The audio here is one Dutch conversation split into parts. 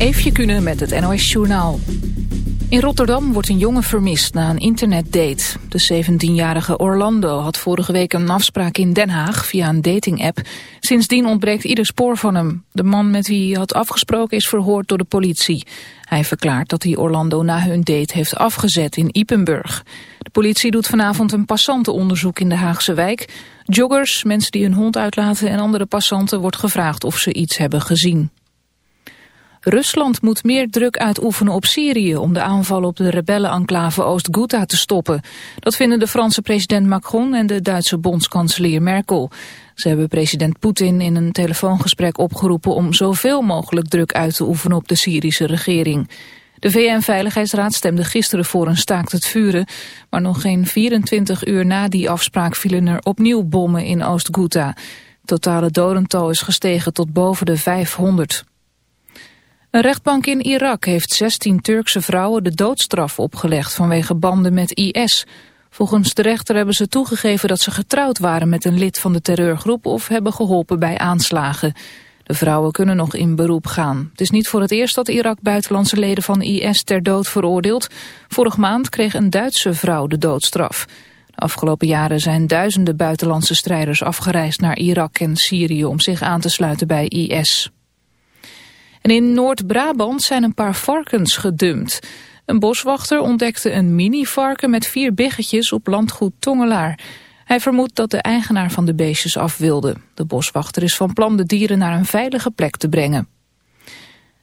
Eefje Kunnen met het NOS Journaal. In Rotterdam wordt een jongen vermist na een internetdate. De 17-jarige Orlando had vorige week een afspraak in Den Haag via een datingapp. Sindsdien ontbreekt ieder spoor van hem. De man met wie hij had afgesproken is verhoord door de politie. Hij verklaart dat hij Orlando na hun date heeft afgezet in Ipenburg. De politie doet vanavond een passantenonderzoek in de Haagse wijk. Joggers, mensen die hun hond uitlaten en andere passanten wordt gevraagd of ze iets hebben gezien. Rusland moet meer druk uitoefenen op Syrië om de aanval op de rebellenenclave Oost-Ghouta te stoppen. Dat vinden de Franse president Macron en de Duitse bondskanselier Merkel. Ze hebben president Poetin in een telefoongesprek opgeroepen om zoveel mogelijk druk uit te oefenen op de Syrische regering. De VN-veiligheidsraad stemde gisteren voor een staakt het vuren, maar nog geen 24 uur na die afspraak vielen er opnieuw bommen in Oost-Ghouta. Totale dodental is gestegen tot boven de 500. Een rechtbank in Irak heeft 16 Turkse vrouwen de doodstraf opgelegd vanwege banden met IS. Volgens de rechter hebben ze toegegeven dat ze getrouwd waren met een lid van de terreurgroep of hebben geholpen bij aanslagen. De vrouwen kunnen nog in beroep gaan. Het is niet voor het eerst dat Irak buitenlandse leden van IS ter dood veroordeelt. Vorig maand kreeg een Duitse vrouw de doodstraf. De afgelopen jaren zijn duizenden buitenlandse strijders afgereisd naar Irak en Syrië om zich aan te sluiten bij IS. En in Noord-Brabant zijn een paar varkens gedumpt. Een boswachter ontdekte een mini-varken met vier biggetjes op landgoed Tongelaar. Hij vermoedt dat de eigenaar van de beestjes af wilde. De boswachter is van plan de dieren naar een veilige plek te brengen.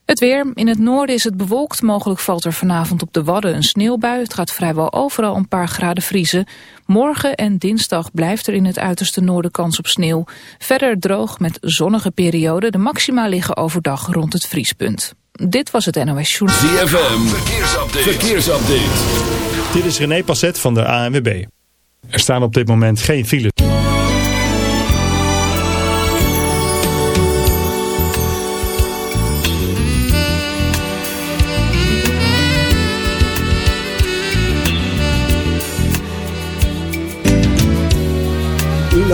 Het weer. In het noorden is het bewolkt. Mogelijk valt er vanavond op de Wadden een sneeuwbui. Het gaat vrijwel overal een paar graden vriezen. Morgen en dinsdag blijft er in het uiterste noorden kans op sneeuw. Verder droog met zonnige perioden. De maxima liggen overdag rond het vriespunt. Dit was het NOS Journal. ZFM. Verkeersupdate. Verkeersupdate. Dit is René Passet van de ANWB. Er staan op dit moment geen files.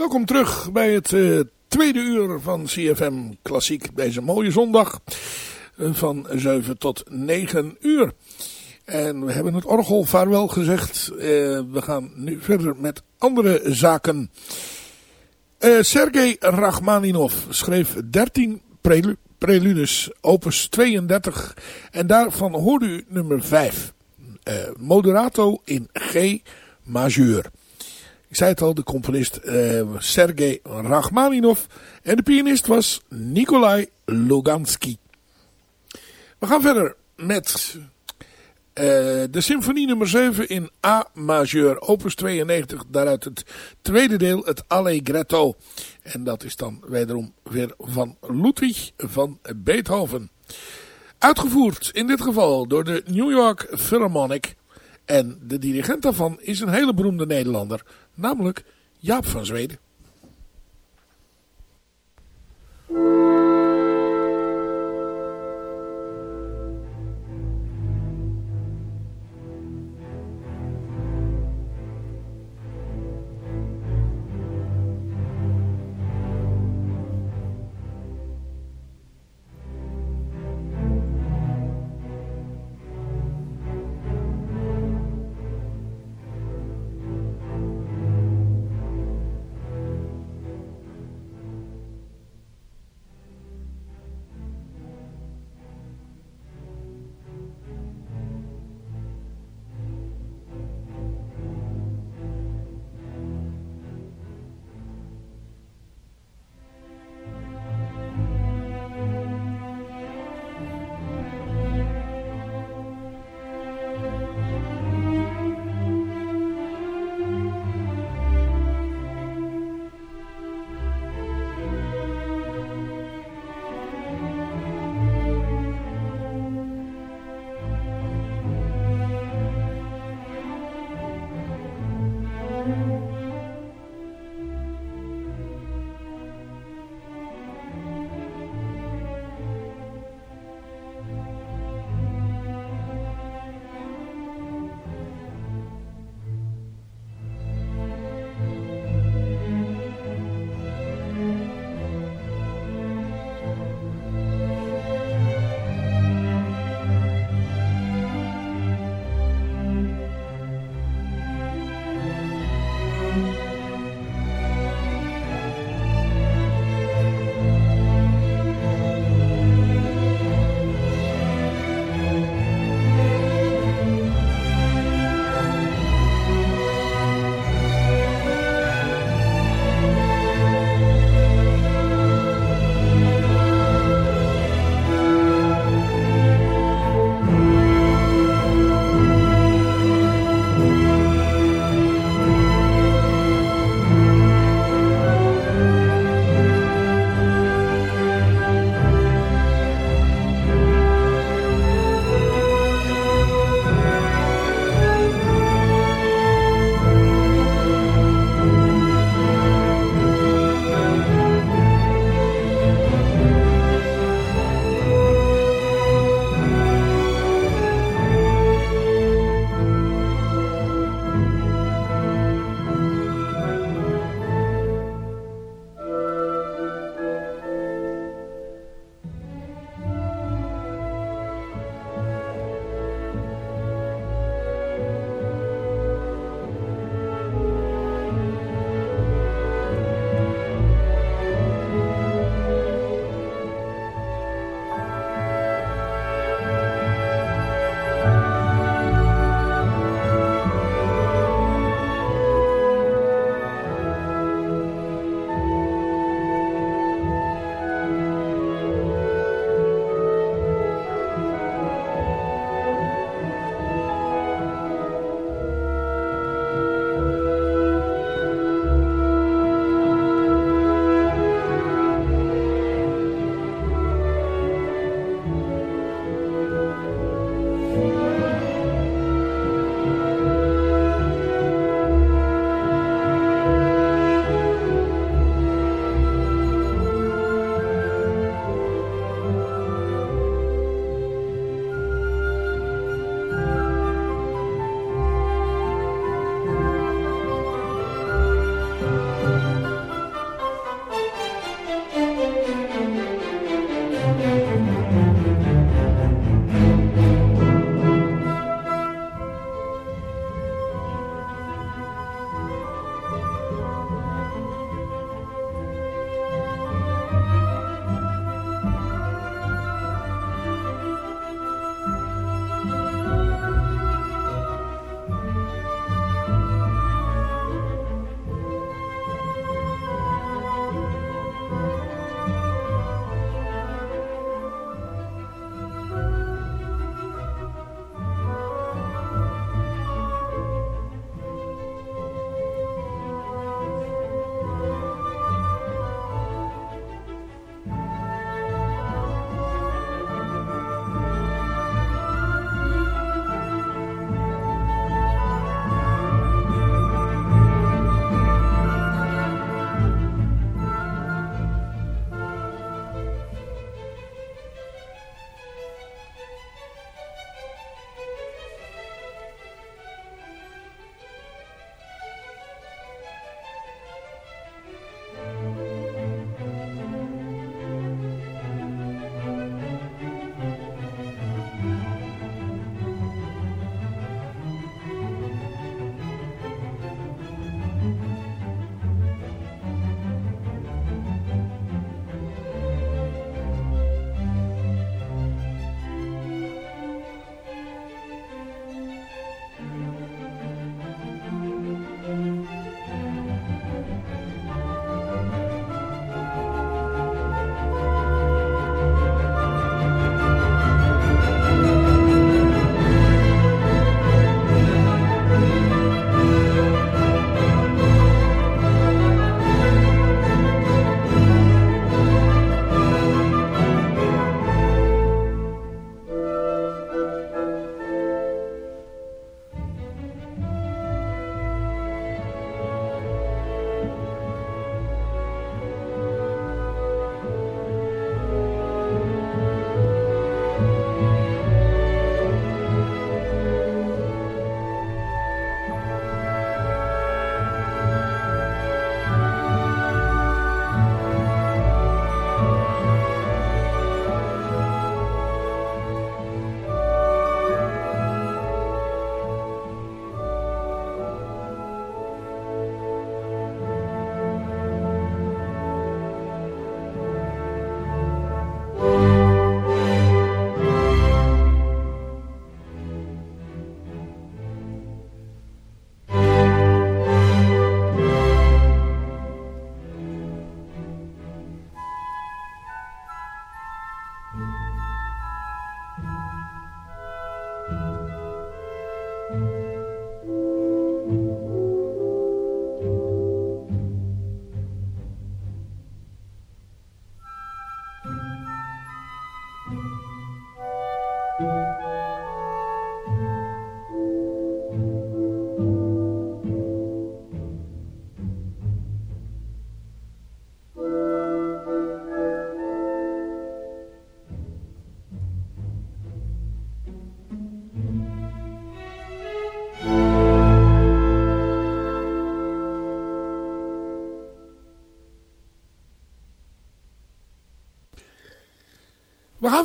Welkom terug bij het uh, tweede uur van CFM Klassiek. Deze mooie zondag uh, van 7 tot 9 uur. En we hebben het orgel vaarwel gezegd. Uh, we gaan nu verder met andere zaken. Sergei Rachmaninov schreef 13 prelu preludes, opus 32. En daarvan hoorde u nummer 5. moderato in G majeur. Ik zei het al, de componist uh, Sergei Rachmaninov. En de pianist was Nikolai Lugansky. We gaan verder met uh, de symfonie nummer 7 in A majeur, opus 92. Daaruit het tweede deel, het Allegretto. En dat is dan wederom weer van Ludwig van Beethoven. Uitgevoerd in dit geval door de New York Philharmonic. En de dirigent daarvan is een hele beroemde Nederlander, namelijk Jaap van Zweden.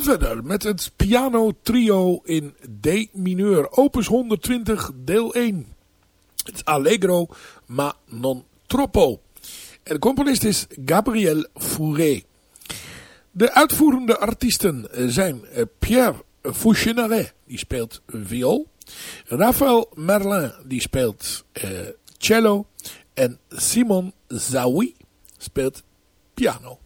Gaan verder met het piano trio in D mineur, opus 120, deel 1. Het Allegro ma non troppo. En de componist is Gabriel Fauré. De uitvoerende artiesten zijn eh, Pierre Fouchenaret, die speelt viool. Raphaël Merlin, die speelt uh, cello. En Simon Zawi speelt piano.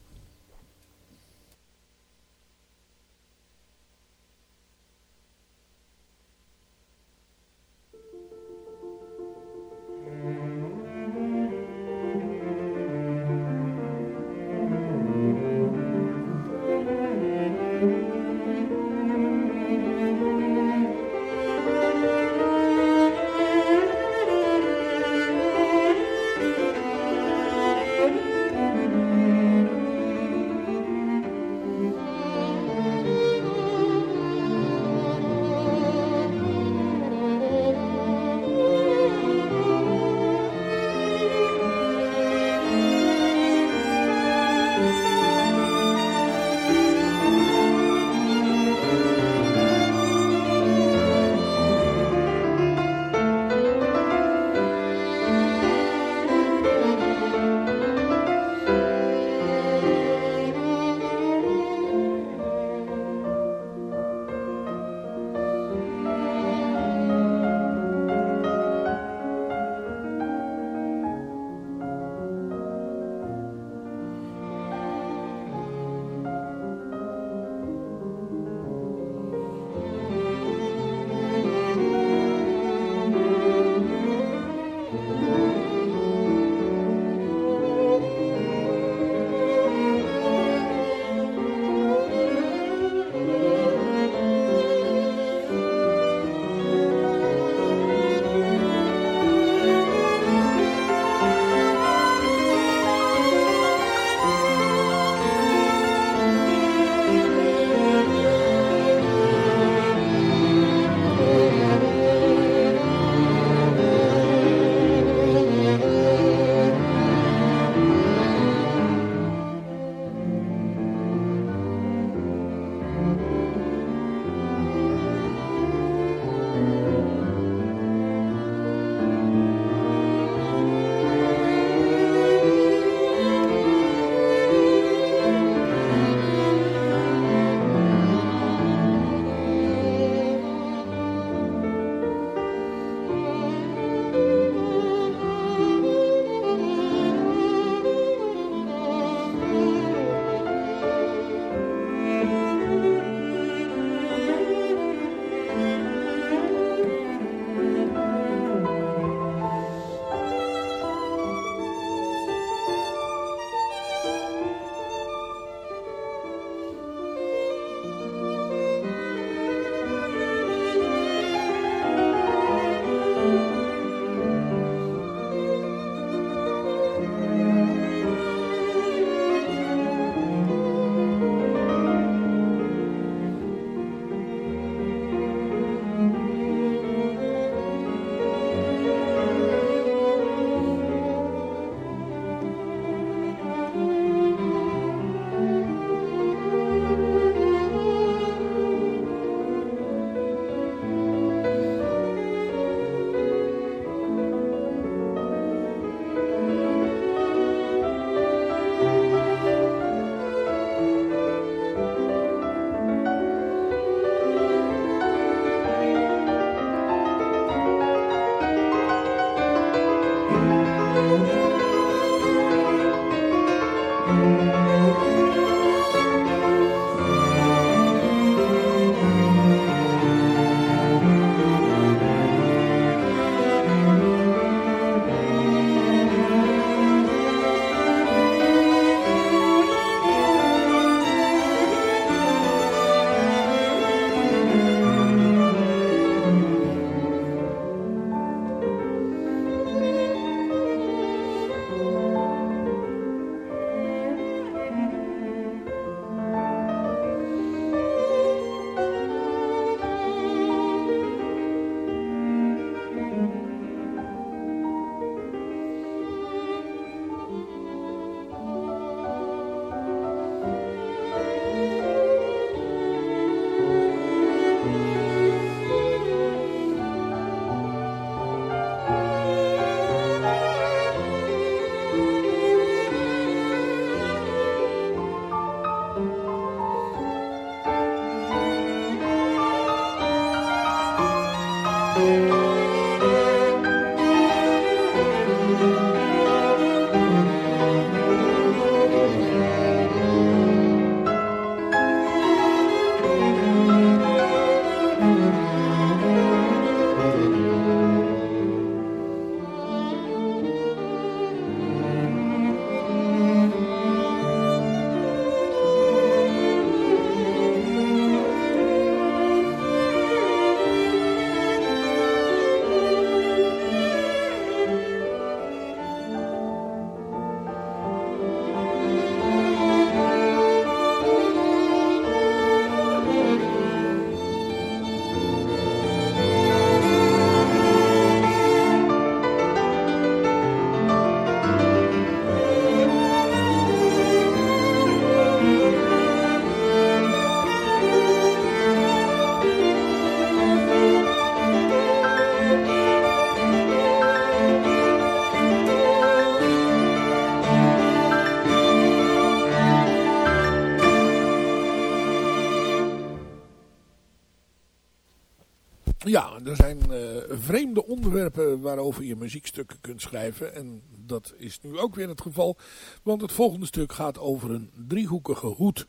Er zijn vreemde onderwerpen waarover je muziekstukken kunt schrijven. En dat is nu ook weer het geval. Want het volgende stuk gaat over een driehoekige hoed.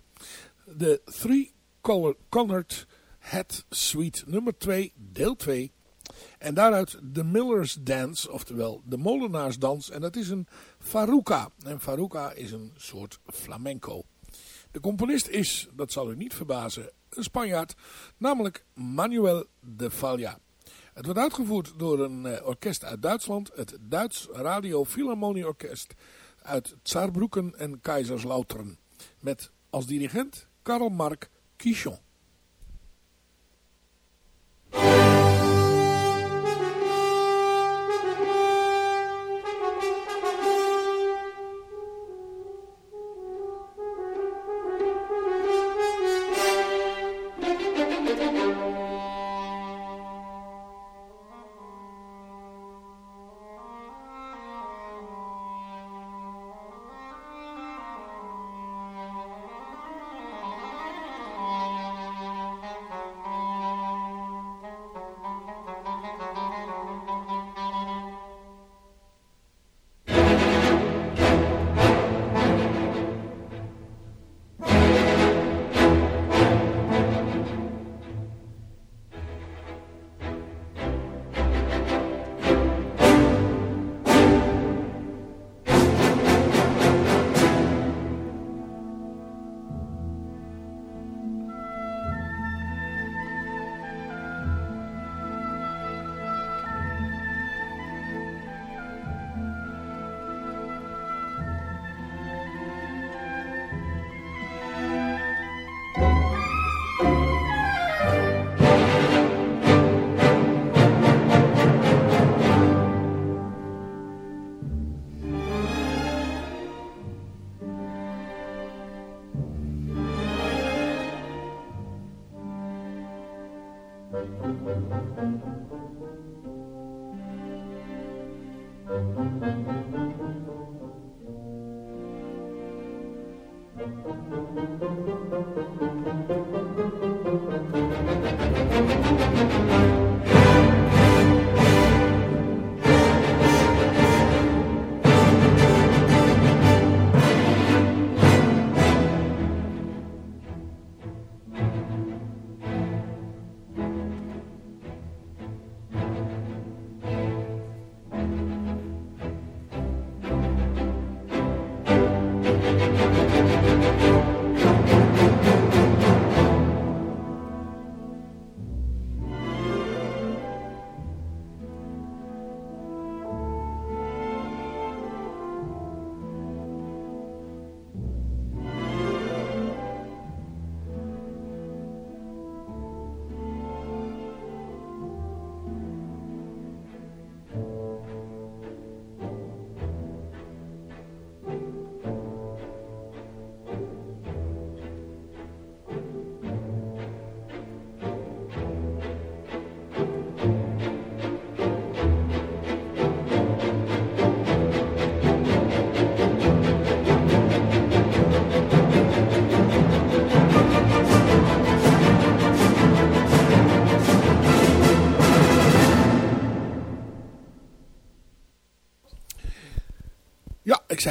De Three Colored Hat Suite nummer 2, deel 2. En daaruit de Miller's Dance, oftewel de molenaarsdans. En dat is een faruca. En faruca is een soort flamenco. De componist is, dat zal u niet verbazen, een Spanjaard, namelijk Manuel de Falla. Het wordt uitgevoerd door een eh, orkest uit Duitsland, het Duits Radio Philharmonie Orkest uit Saarbrücken en Kaiserslautern. Met als dirigent Karl Marc Quichon.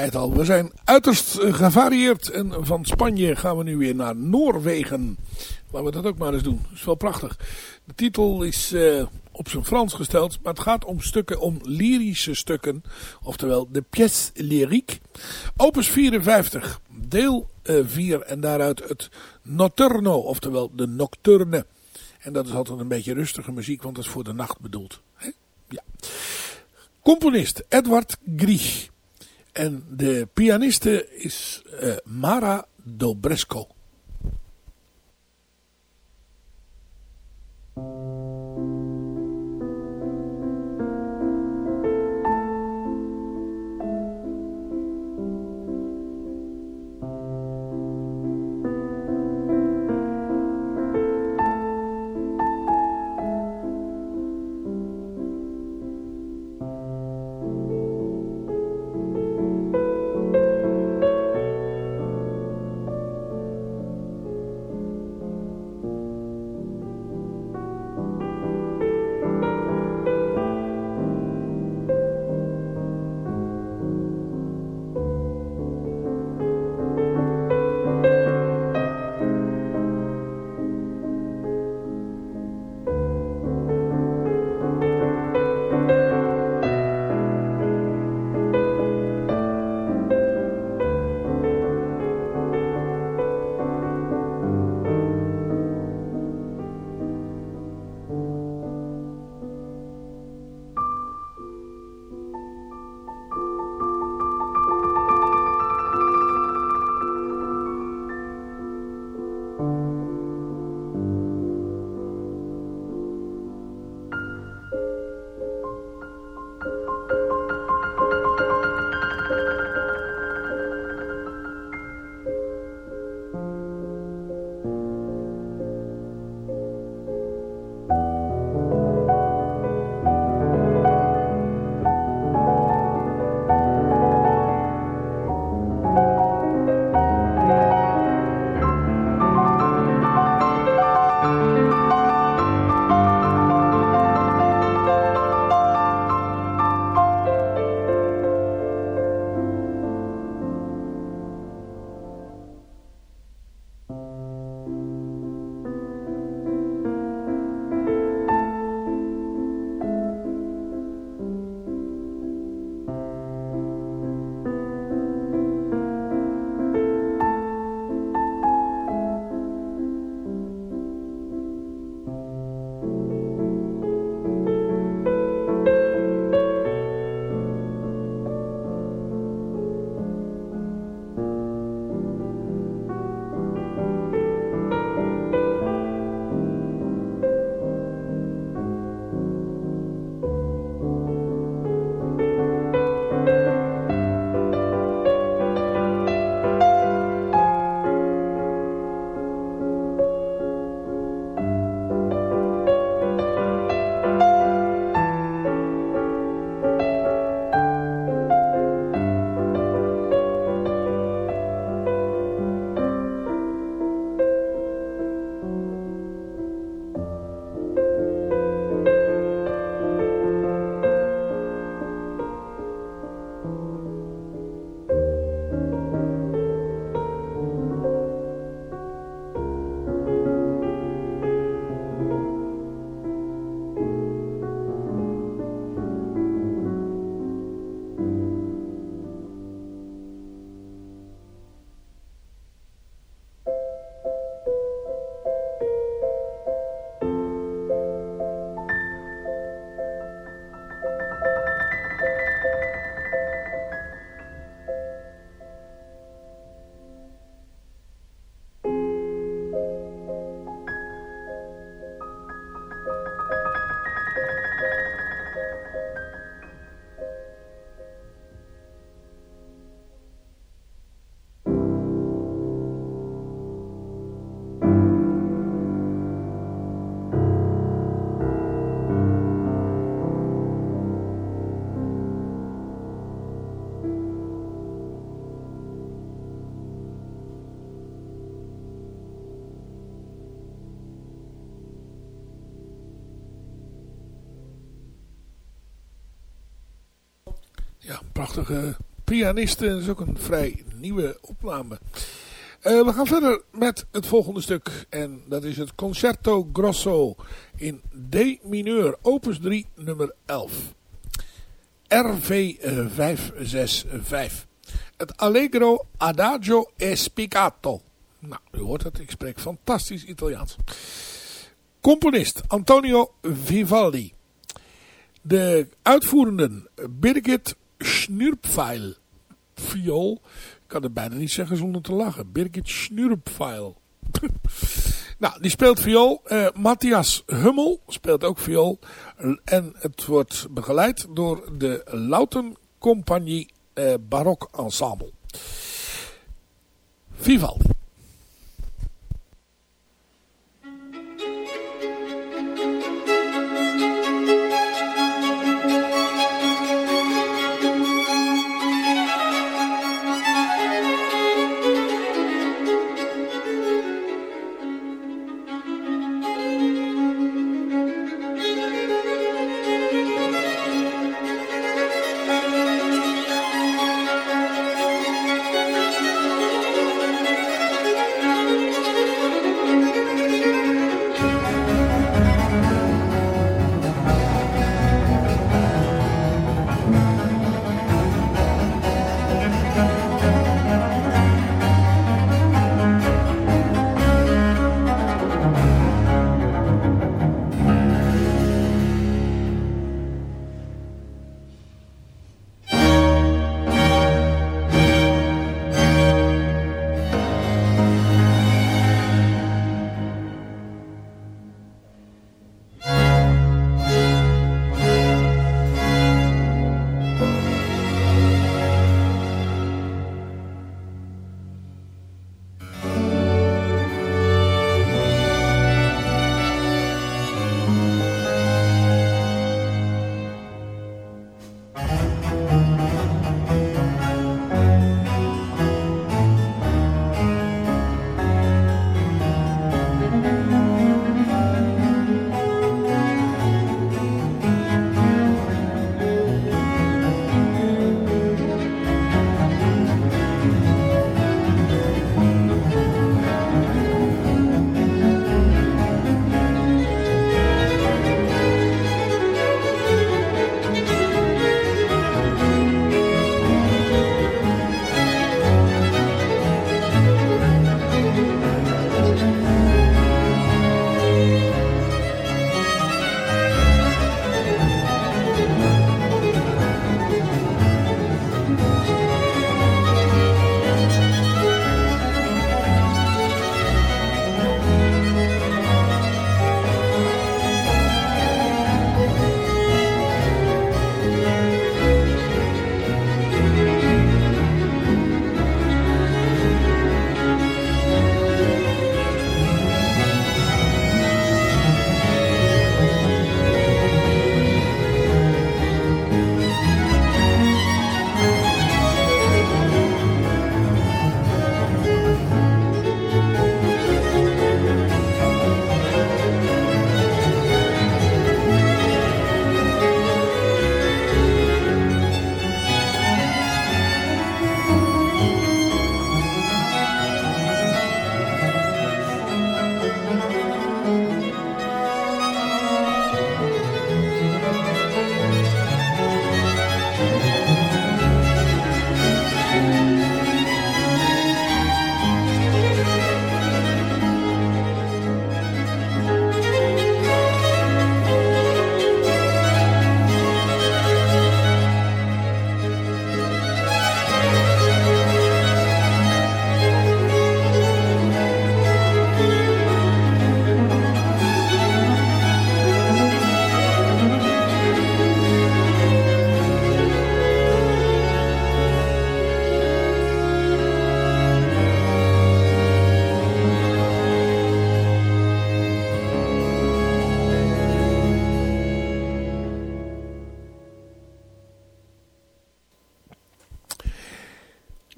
We zijn uiterst eh, gevarieerd. En van Spanje gaan we nu weer naar Noorwegen. Laten we dat ook maar eens doen. Dat is wel prachtig. De titel is uh, op zijn Frans gesteld. Maar het gaat om stukken, om lyrische stukken. Oftewel de pièce lyrique. Opus 54. Deel uh, eh, 4. En daaruit het Notturno. Oftewel de Nocturne. En dat is altijd een beetje rustige muziek. Want dat is voor de nacht bedoeld. He? Ja. Componist Edward Grieg. En de pianiste is uh, Mara Dobresco. Ja, prachtige pianiste. Dat is ook een vrij nieuwe opname. Uh, we gaan verder met het volgende stuk. En dat is het Concerto Grosso in D mineur, opus 3, nummer 11. RV 565. Het Allegro Adagio e. Nou, u hoort het, ik spreek fantastisch Italiaans. Componist Antonio Vivaldi. De uitvoerenden Birgit Schnurpfeil. Viool. Ik kan het bijna niet zeggen zonder te lachen. Birgit Schnurpfeil. nou, die speelt viool. Uh, Matthias Hummel speelt ook viool. En het wordt begeleid door de Lauten Compagnie uh, Barok Ensemble. Vivaldi.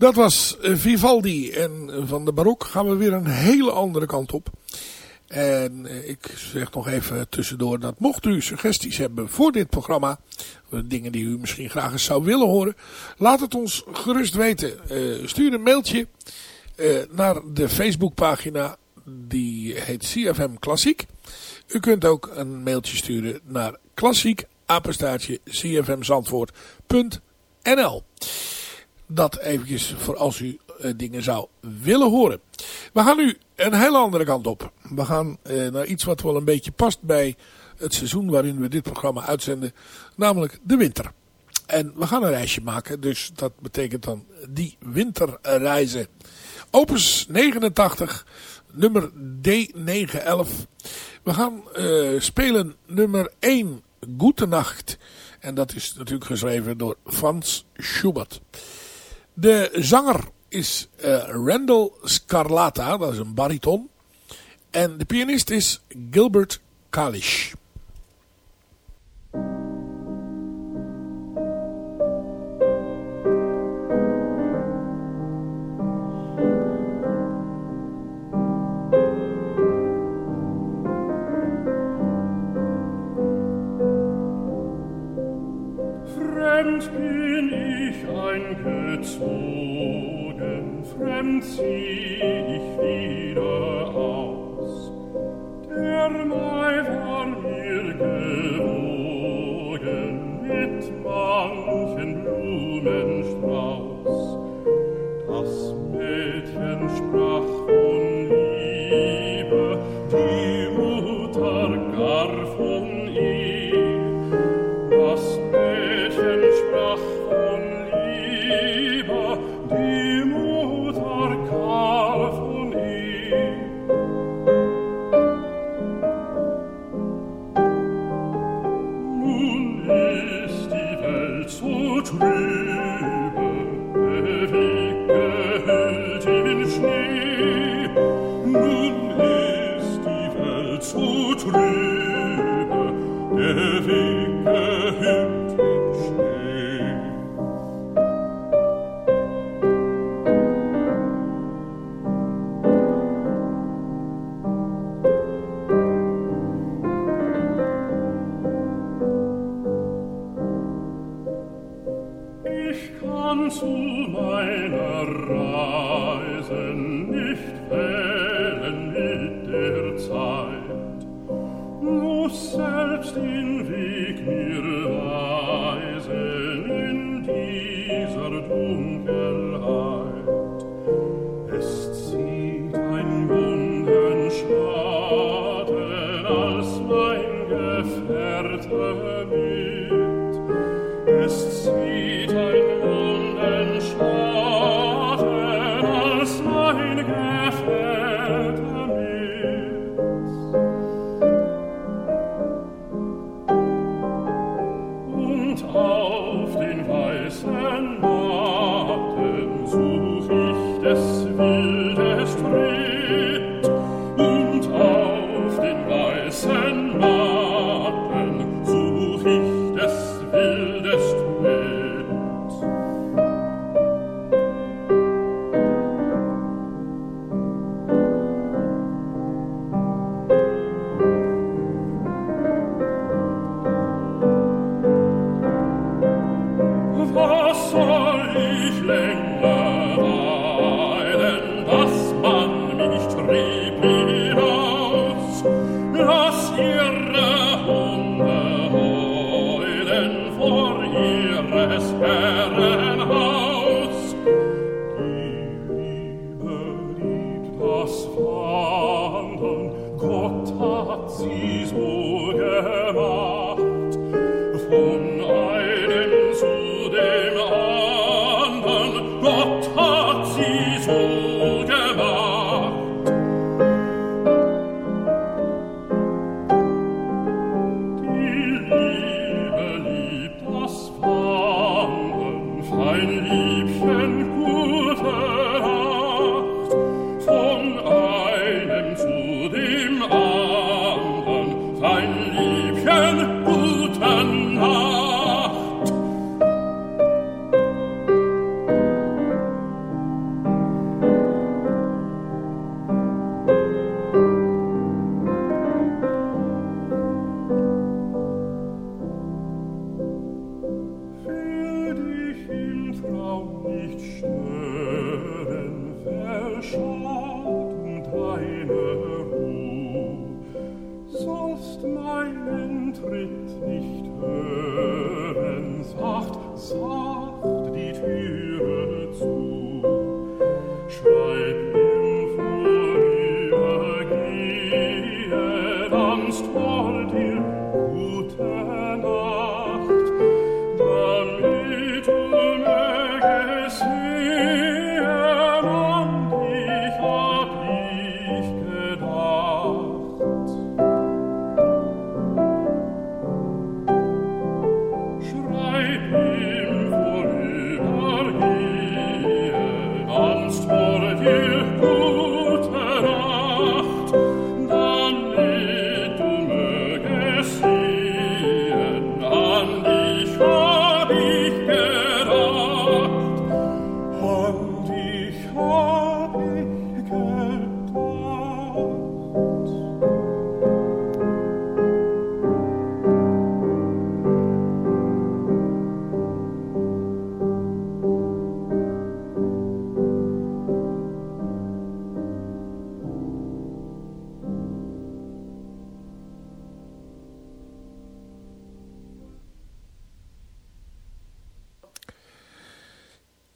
Dat was eh, Vivaldi. En van de barok gaan we weer een hele andere kant op. En eh, ik zeg nog even tussendoor dat mocht u suggesties hebben voor dit programma, dingen die u misschien graag eens zou willen horen, laat het ons gerust weten. Stuur een mailtje naar de Facebookpagina, die heet CFM Klassiek. U kunt ook een mailtje sturen naar klassiek apenstaartje Dat eventjes voor als u uh, dingen zou willen horen. We gaan nu een hele andere kant op. We gaan uh, naar iets wat wel een beetje past bij het seizoen waarin we dit programma uitzenden. Namelijk de winter. En we gaan een reisje maken. Dus dat betekent dan die winterreizen. Opus 89, nummer D911. We gaan uh, spelen nummer 1, Goedenacht. En dat is natuurlijk geschreven door Frans Schubert. De zanger is uh, Randall Scarlata, dat is een bariton. En de pianist is Gilbert Kalish. Eingezogen fremd zieh ich wieder aus. Der Mai war mir gewogen mit manchen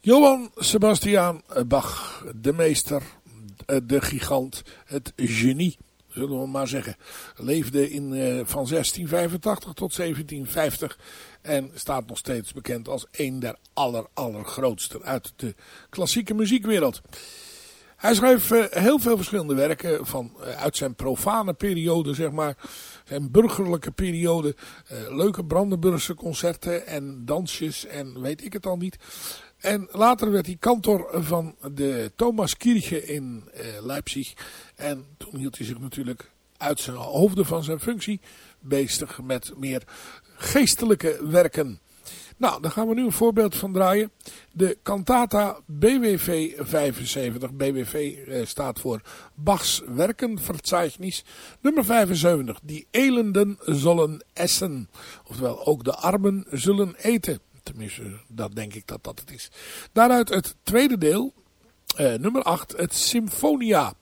Johann Sebastian Bach, de meester, de gigant, het genie, zullen we maar zeggen. Leefde in, uh, van 1685 tot 1750 en staat nog steeds bekend als een der aller, allergrootste uit de klassieke muziekwereld. Hij schreef uh, heel veel verschillende werken van, uit zijn profane periode, zeg maar. Zijn burgerlijke periode. Leuke Brandenburgse concerten en dansjes en weet ik het al niet. En later werd hij kantor van de Thomaskirche in uh, Leipzig. En toen hield hij zich natuurlijk uit zijn hoofden van zijn functie bezig met meer geestelijke werken. Nou, daar gaan we nu een voorbeeld van draaien. De cantata BWV 75. BWV eh, staat voor Bachs Werkenverzeichnis. Nummer 75. Die elenden zullen essen. Oftewel, ook de armen zullen eten. Tenminste, dat denk ik dat dat het is. Daaruit het tweede deel, eh, nummer 8, het Symfonia.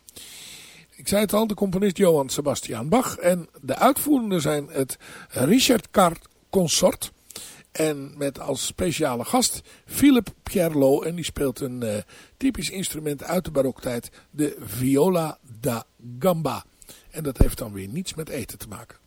Ik zei het al, de componist Johann Sebastian Bach. En de uitvoerenden zijn het Richard Cart Consort. En met als speciale gast Philippe Pierlot. En die speelt een uh, typisch instrument uit de baroktijd. De viola da gamba. En dat heeft dan weer niets met eten te maken.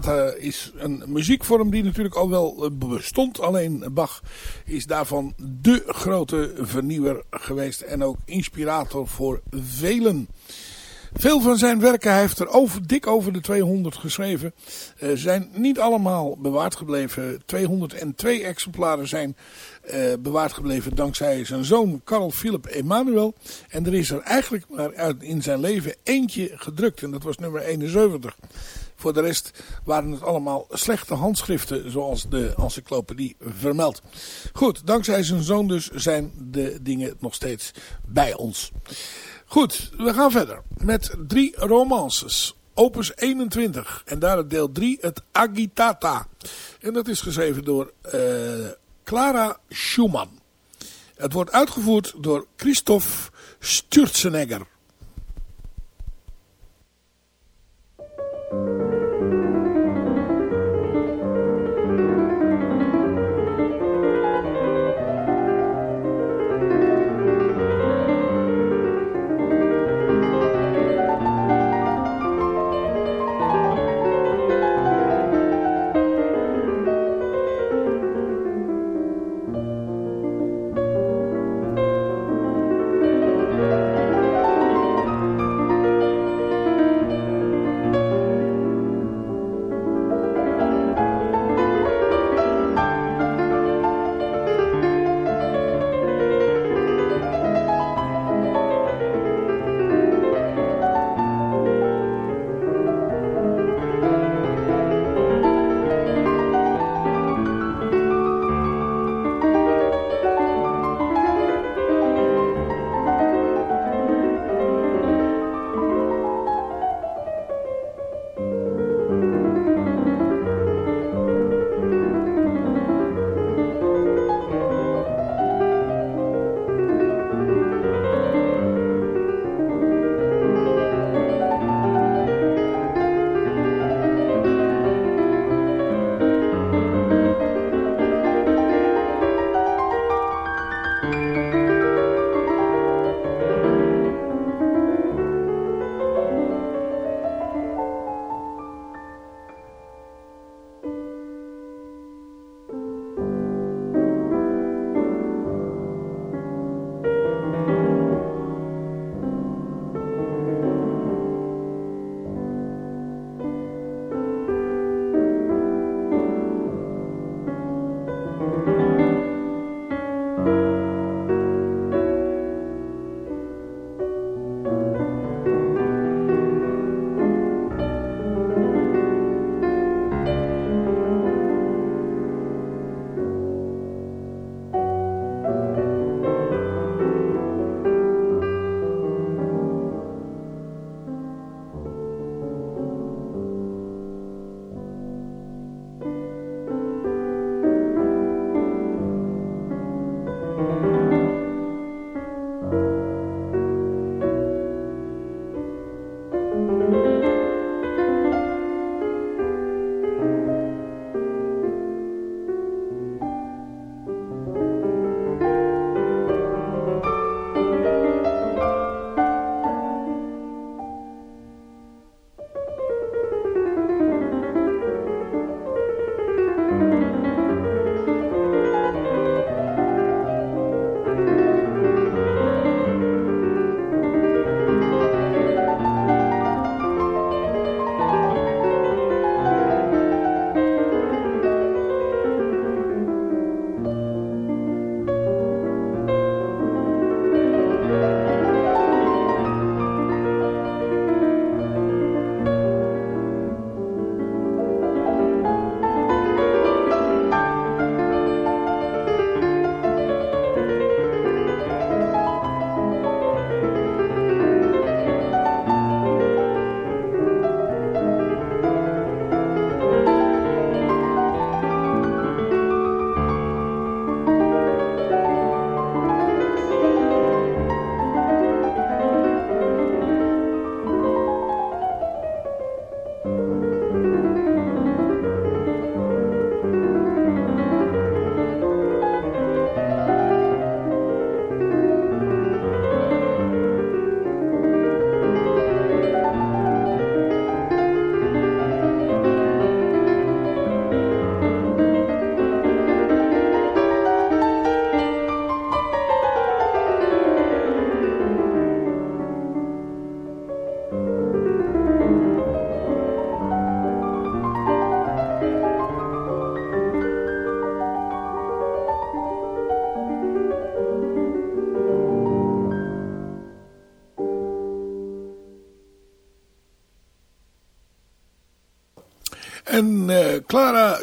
Cantata is een muziekvorm die natuurlijk al wel eh, bestond. Alleen Bach is daarvan de grote vernieuwer geweest en ook inspirator voor velen. Veel van zijn werken, hij heeft er over, dik over de 200 geschreven, uh, zijn niet allemaal bewaard gebleven. 202 exemplaren zijn bewaard gebleven dankzij zijn zoon Carl Philip Emanuel. En er is er eigenlijk maar uit in zijn leven eentje gedrukt en dat was nummer 71. Voor de rest waren het allemaal slechte handschriften zoals de encyclopedie vermeldt. Goed, dankzij zijn zoon dus zijn de dingen nog steeds bij ons. Goed, we gaan verder met drie romances. Opus 21 en daar het deel 3, het Agitata. En dat is geschreven door uh, Clara Schumann. Het wordt uitgevoerd door Christoph Sturzenegger.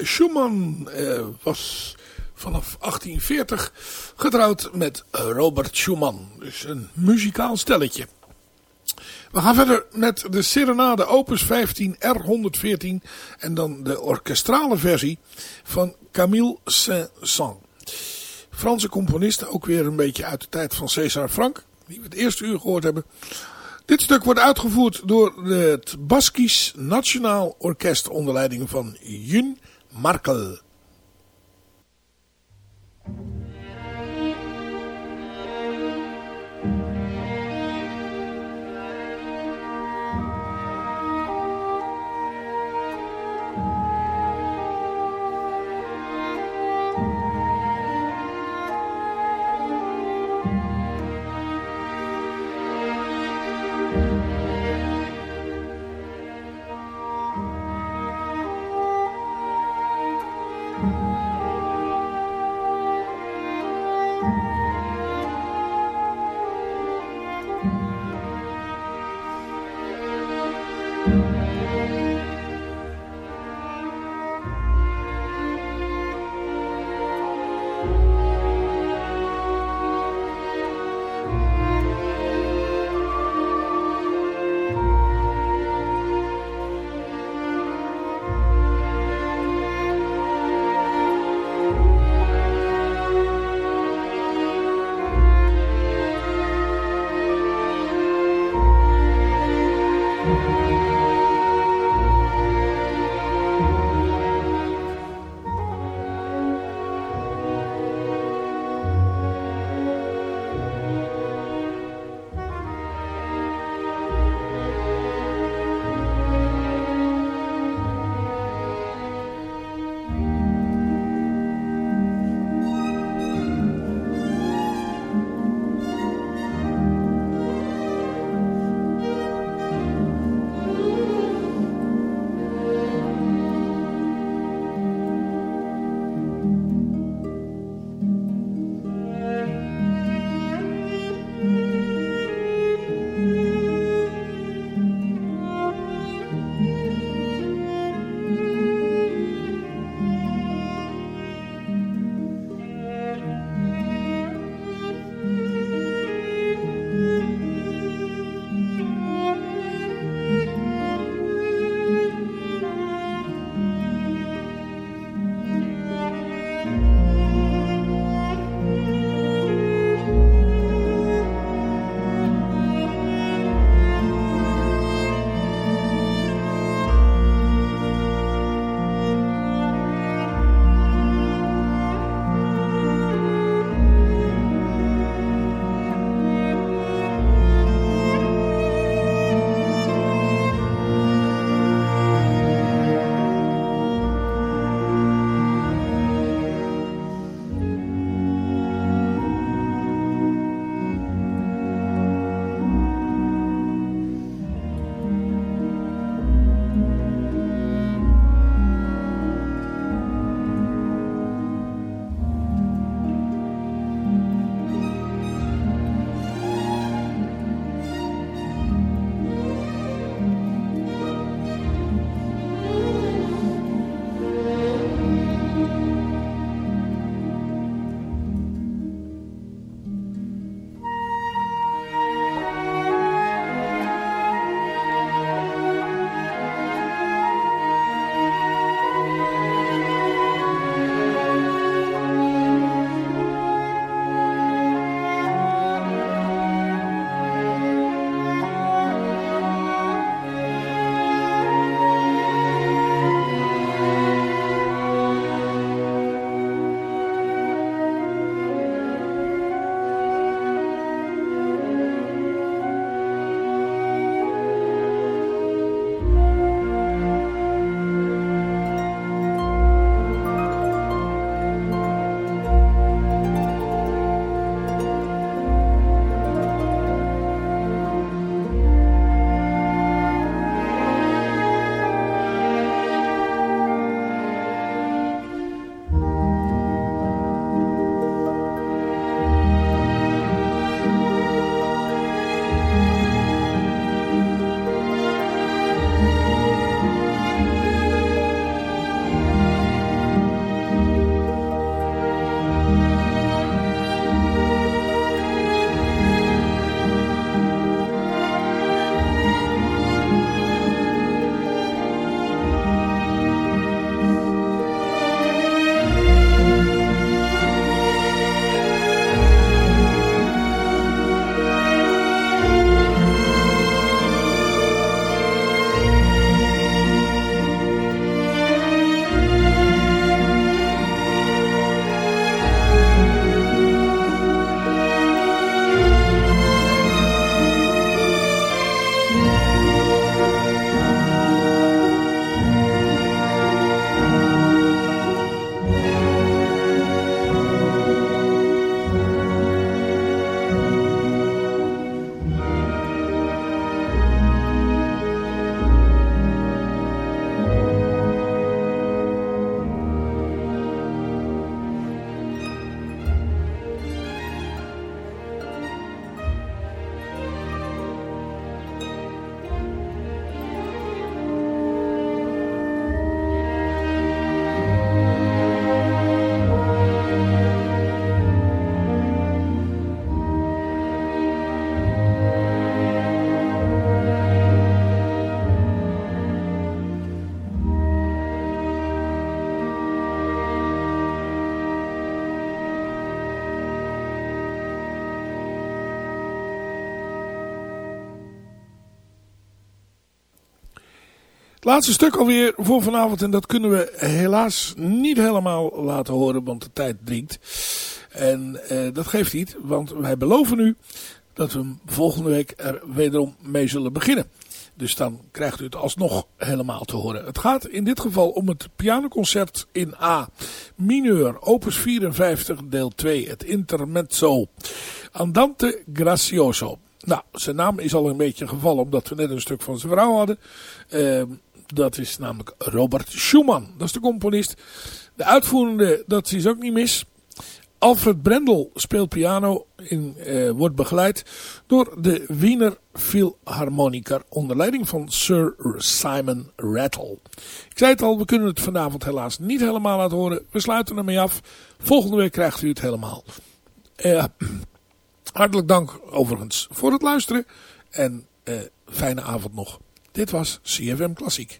Schumann was vanaf 1840 getrouwd met Robert Schumann. Dus een muzikaal stelletje. We gaan verder met de Serenade Opus 15 R114 en dan de orkestrale versie van Camille Saint-Saëns. Franse componisten, ook weer een beetje uit de tijd van César Frank, die we het eerste uur gehoord hebben. Dit stuk wordt uitgevoerd door het Baskisch Nationaal Orkest onder leiding van Jun Markle. Laatste stuk alweer voor vanavond. En dat kunnen we helaas niet helemaal laten horen. Want de tijd dringt. En uh, dat geeft niet. Want wij beloven nu dat we volgende week er wederom mee zullen beginnen. Dus dan krijgt u het alsnog helemaal te horen. Het gaat in dit geval om het pianoconcert in A mineur, opus 54, deel 2, het intermezzo. Andante Gracioso. Nou, zijn naam is al een beetje gevallen omdat we net een stuk van zijn vrouw hadden. Uh, dat is namelijk Robert Schumann. Dat is de componist. De uitvoerende, dat is ook niet mis. Alfred Brendel speelt piano, in, uh, wordt begeleid door de Wiener Philharmoniker onder leiding van Sir Simon Rattle. Ik zei het al, we kunnen het vanavond helaas niet helemaal laten horen. We sluiten ermee af. Volgende week krijgt u het helemaal. Uh, hartelijk dank overigens voor het luisteren en uh, fijne avond nog. Dit was CFM Klassiek.